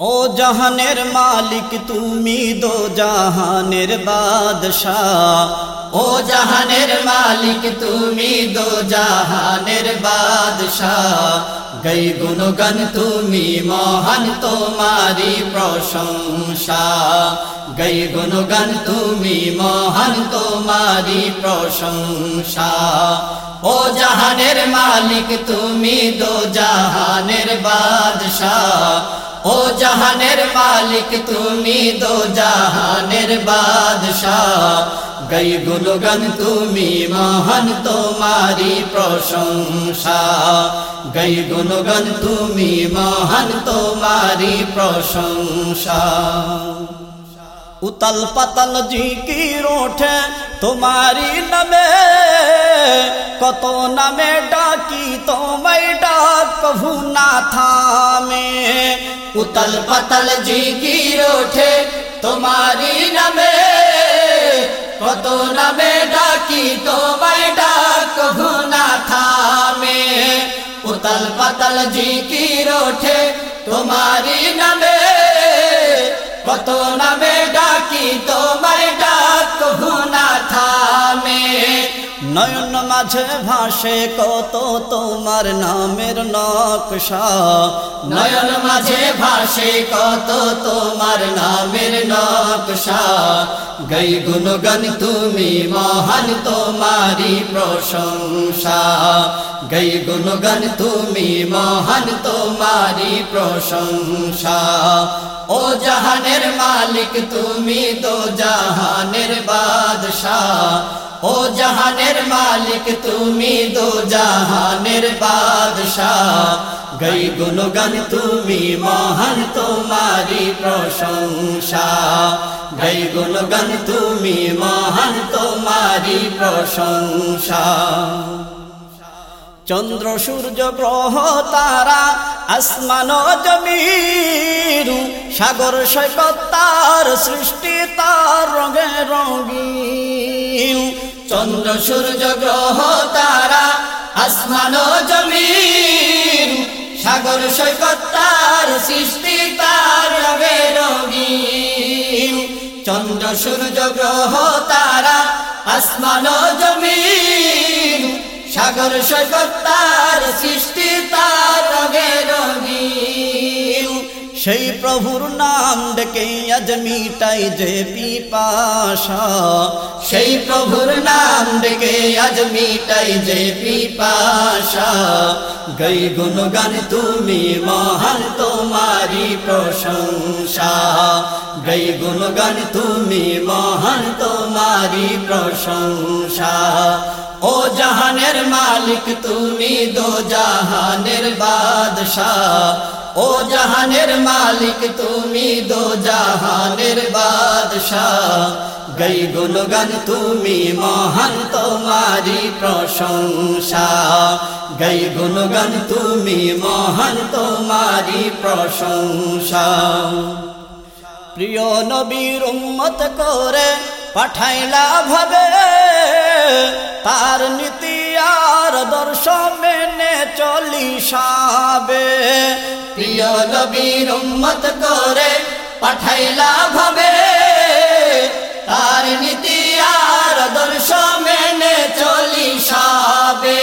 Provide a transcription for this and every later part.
ও জাহানের মালিক, তুমি দো জাহানের বাদশাহ। ও জাহানের মালিক, তুমি দো জাহানের বাদশাহ। গই গুণগণ তুমি মহান তোমারি প্রশংসা। গই গুণগণ তুমি মহান তোমারি প্রশংসা। ও জাহানের মালিক, তুমি দো জাহানের বাদশাহ। ও জাহানের মালিক, তুমি দো জাহানের বাদশাহ। গই গুণগণ তুমি মহান তোমারি প্রশংসা। গই গুণগণ তুমি মহান তোমারি প্রশংসা। উতাল পাতাল জিকির ওঠে তোমারি নামে। কত নামে ডাকি, তোমায় ডাক কভু না থামে। উতল পাতল জিকির ওঠে তোমারি নামে। কত নামে ডাকি, তোমায় ডাক ঘুনা থামে। উতল পাতল জিকির ওঠে তোমারি নামে। কত নামে ডাকি, তোমায় নয়ন মাঝে ভাসে কত তোমার নামের নকশা। নয়ন মাঝে ভাসে কত তোমার নামের নকশা। গই গুণগণ তুমি মহান তোমারি প্রশংসা। গই গুণগণ তুমি মহান তোমারি প্রশংসা। ও জাহানের মালিক তুমি তো জাহানের বাদশাহ ও জাহানের মালিক, তুমি দো জাহানের বাদশাহ। গই গুণগান, তুমি মহান তোমারি প্রশংসা। গই গুণগান, তুমি মহান তোমারি প্রশংসা। চন্দ্র, সূর্য, গ্রহ, তারা, আসমান জমিরু, সাগর, সৈকত, তার সৃষ্টি, তার রঙে রঙিন। চন্দ্র, সূর্য, গ্রহ, তারা, আসমান জমিন। সাগর, সৈকত, তার সৃষ্টি, তার রবে রঙিন। চন্দ্র, সূর্য, গ্রহ, তারা, আসমান জমিন। সাগর, সৈকত, তার সৃষ্টি, তার প্রভুর নাম ডেকে আজ মিটাই যে পিপাসা সেই প্রভুর নাম ডেকে আজ মিটাই যে পিপাসা গই গুণগান তুমি মহান তোমারি প্রশংসা গই গুণগান তুমি মহান তোমারি প্রশংসা ও জাহানের মালিক তুমি দো জাহানের বাদশাহ ও জাহানের মালিক, তুমি দো জাহানের বাদশাহ। গই গুণগান, তুমি মহান তোমারি প্রশংসা। গই গুণগান, তুমি মহান তোমারি প্রশংসা। প্রিয় নবীর উম্মত করে পাঠাইলা ভাবে, তার নীতি আর দর্শ মেনে চলি সাবে প্রিয় নবীর উম্মত করে পাঠাইলা ভাবে। তার নীতি আর দর্শ মেনে চলি সাবে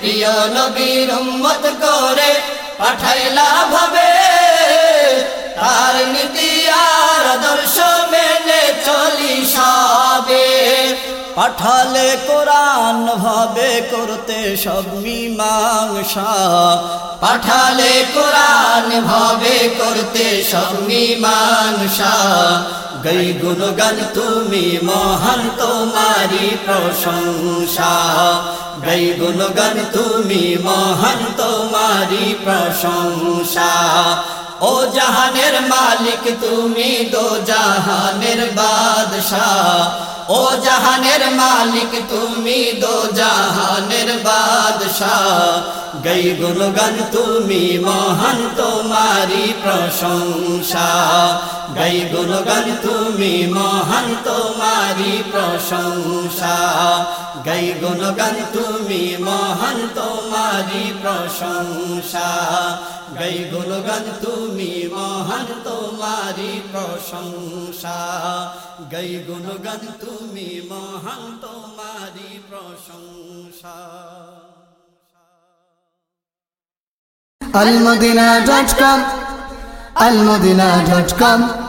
প্রিয় নবীর উম্মত করে পাঠাইলা ভাবে। তার নীতি আর দর্শ মেনে চলি সাবে পাঠালে কোরআন ভাবে করতে সব মীমাংসা। পাঠালে কোরআন ভাবে করতে সব মীমাংসা। গই গুণগান তুমি মহান তোমারি প্রশংসা। গই গুণগান তুমি মহান তোমারি প্রশংসা। ও জাহানের মালিক তুমি দো জাহানের বাদশাহ ও জাহানের মালিক তুমি দো জাহানের বাদশাহ গই গুণগান তুমি মহান তোমারি প্রশংসা। গই গুণগান তুমি মহান তোমারি প্রশংসা। গই গুণগান তুমি মহান তোমারি প্রশংসা। গই গুণগান তুমি মহান তোমারি প্রশংসা। গই গুণগান তুমি মহান তোমারি প্রশংসা। almudina.com almudina.com